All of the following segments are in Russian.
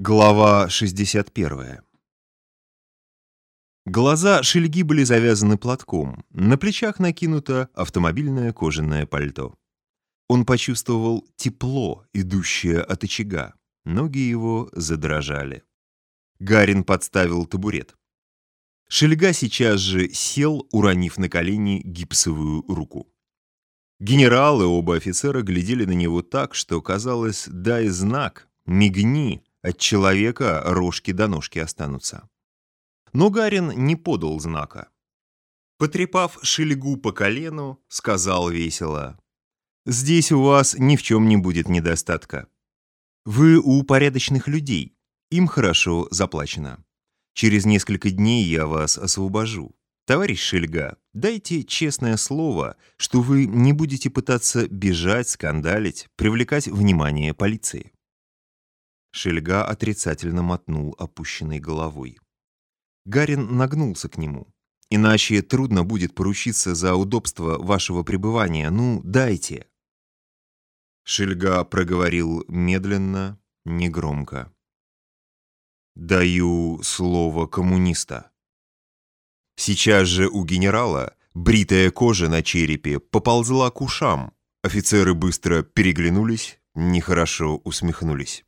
Глава 61 Глаза Шельги были завязаны платком, на плечах накинуто автомобильное кожаное пальто. Он почувствовал тепло, идущее от очага. Ноги его задрожали. Гарин подставил табурет. Шельга сейчас же сел, уронив на колени гипсовую руку. Генерал и оба офицера глядели на него так, что казалось, дай знак, мигни, от человека рожки до ножки останутся. Но Гарин не подал знака. Потрепав Шельгу по колену, сказал весело, «Здесь у вас ни в чем не будет недостатка. Вы у порядочных людей, им хорошо заплачено. Через несколько дней я вас освобожу. Товарищ Шельга, дайте честное слово, что вы не будете пытаться бежать, скандалить, привлекать внимание полиции». Шельга отрицательно мотнул опущенной головой. Гарин нагнулся к нему. «Иначе трудно будет поручиться за удобство вашего пребывания. Ну, дайте!» Шельга проговорил медленно, негромко. «Даю слово коммуниста». Сейчас же у генерала бритая кожа на черепе поползла к ушам. Офицеры быстро переглянулись, нехорошо усмехнулись.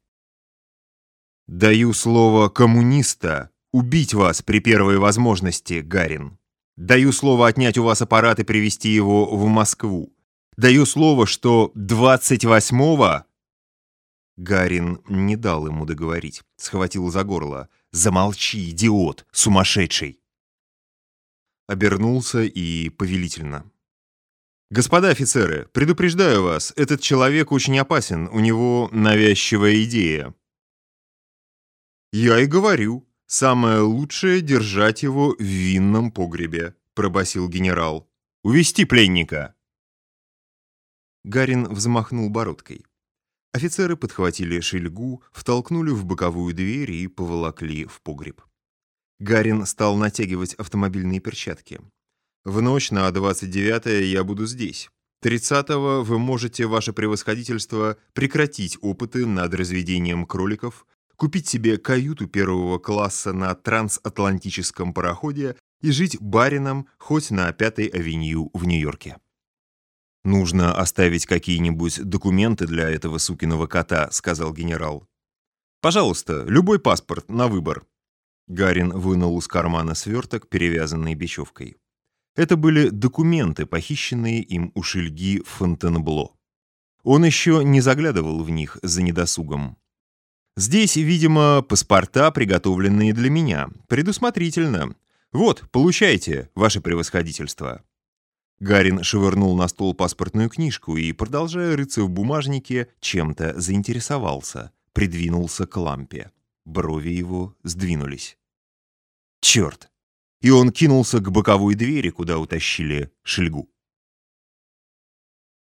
«Даю слово коммуниста убить вас при первой возможности, Гарин. Даю слово отнять у вас аппарат и привести его в Москву. Даю слово, что 28-го...» Гарин не дал ему договорить, схватил за горло. «Замолчи, идиот, сумасшедший!» Обернулся и повелительно. «Господа офицеры, предупреждаю вас, этот человек очень опасен, у него навязчивая идея. «Я и говорю, самое лучшее держать его в винном погребе», — пробасил генерал. «Увести пленника!» Гарин взмахнул бородкой. Офицеры подхватили шельгу, втолкнули в боковую дверь и поволокли в погреб. Гарин стал натягивать автомобильные перчатки. «В ночь на 29-е я буду здесь. 30-го вы можете, ваше превосходительство, прекратить опыты над разведением кроликов, купить себе каюту первого класса на трансатлантическом пароходе и жить барином хоть на Пятой авеню в Нью-Йорке. «Нужно оставить какие-нибудь документы для этого сукиного кота», — сказал генерал. «Пожалуйста, любой паспорт на выбор». Гарин вынул из кармана сверток, перевязанный бечевкой. Это были документы, похищенные им у Шельги Фонтенбло. Он еще не заглядывал в них за недосугом. Здесь, видимо, паспорта, приготовленные для меня. Предусмотрительно. Вот, получайте, ваше превосходительство». Гарин швырнул на стол паспортную книжку и, продолжая рыться в бумажнике, чем-то заинтересовался, придвинулся к лампе. Брови его сдвинулись. «Черт!» И он кинулся к боковой двери, куда утащили шельгу.